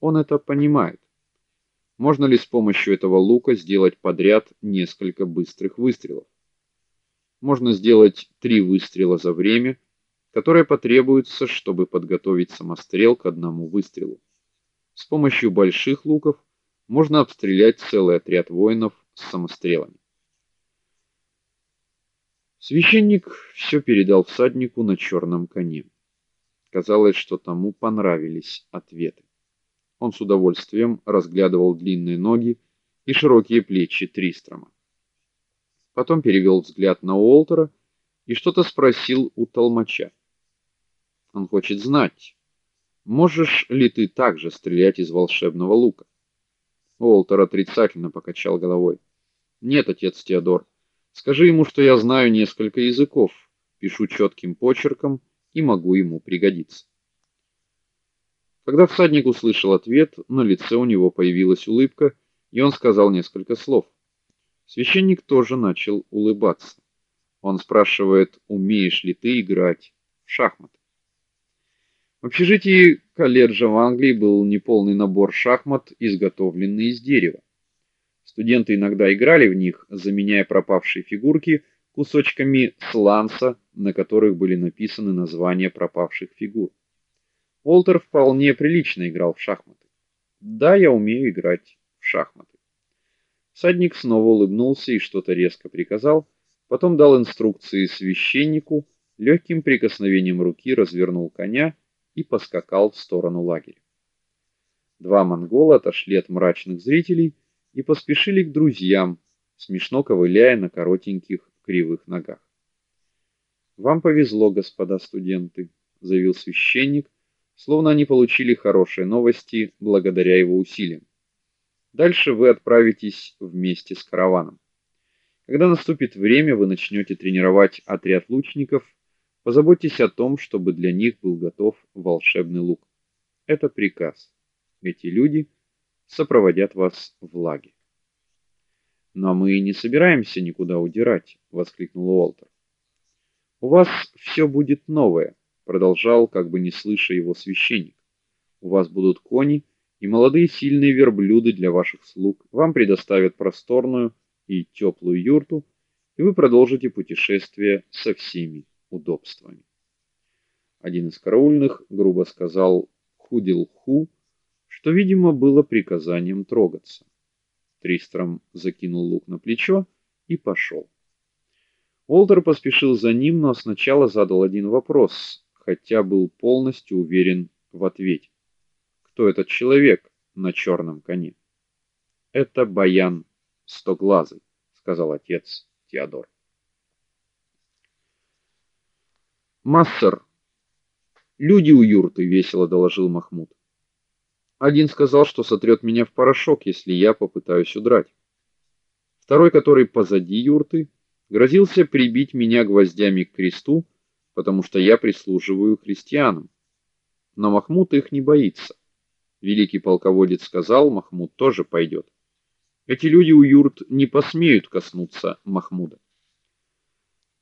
Он это понимает. Можно ли с помощью этого лука сделать подряд несколько быстрых выстрелов? Можно сделать три выстрела за время, которое потребуется, чтобы подготовить самострел к одному выстрелу. С помощью больших луков можно обстрелять целый отряд воинов с самострелами. Священник все передал всаднику на черном коне. Казалось, что тому понравились ответы. Он с удовольствием разглядывал длинные ноги и широкие плечи Тристрома. Потом перевел взгляд на Уолтера и что-то спросил у толмача. Он хочет знать, можешь ли ты также стрелять из волшебного лука? Уолтер отрицательно покачал головой. Нет, отец Теодор. Скажи ему, что я знаю несколько языков, пишу четким почерком и могу ему пригодиться. Когда всадник услышал ответ, на лице у него появилась улыбка, и он сказал несколько слов. Священник тоже начал улыбаться. Он спрашивает: "Умеешь ли ты играть в шахматы?" В общежитии колледжа в Англии был неполный набор шахмат, изготовленный из дерева. Студенты иногда играли в них, заменяя пропавшие фигурки кусочками сланца, на которых были написаны названия пропавших фигур. Уолтер вполне прилично играл в шахматы. Да, я умею играть в шахматы. Садник снова улыбнулся и что-то резко приказал, потом дал инструкции священнику, легким прикосновением руки развернул коня и поскакал в сторону лагеря. Два монгола отошли от мрачных зрителей и поспешили к друзьям, смешно ковыляя на коротеньких кривых ногах. Вам повезло, господа студенты, заявил священник, словно они получили хорошие новости благодаря его усилиям. Дальше вы отправитесь вместе с караваном. Когда наступит время, вы начнете тренировать отряд лучников. Позаботьтесь о том, чтобы для них был готов волшебный лук. Это приказ. Эти люди сопроводят вас в лагерь. Но мы не собираемся никуда удирать, воскликнул Уолтер. У вас все будет новое, продолжал, как бы не слыша его священник. У вас будут кони и молодые сильные верблюды для ваших слуг. Вам предоставят просторную и теплую юрту, и вы продолжите путешествие со всеми удобствами. Один из караульных грубо сказал Худилху, что, видимо, было приказанием трогаться. Тристром закинул лук на плечо и пошел. Олдер поспешил за ним, но сначала задал один вопрос, хотя был полностью уверен в ответе кто этот человек на черном коне. Это Баян Стоглазый, сказал отец Теодор. Массер. Люди у юрты, весело доложил Махмуд. Один сказал, что сотрет меня в порошок, если я попытаюсь удрать. Второй, который позади юрты, грозился прибить меня гвоздями к кресту, потому что я прислуживаю христианам. Но Махмуд их не боится. Великий полководец сказал, Махмуд тоже пойдет. Эти люди у юрт не посмеют коснуться Махмуда.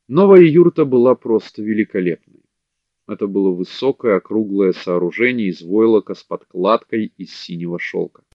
Новая юрта была просто великолепной. Это было высокое округлое сооружение из войлока с подкладкой из синего шелка.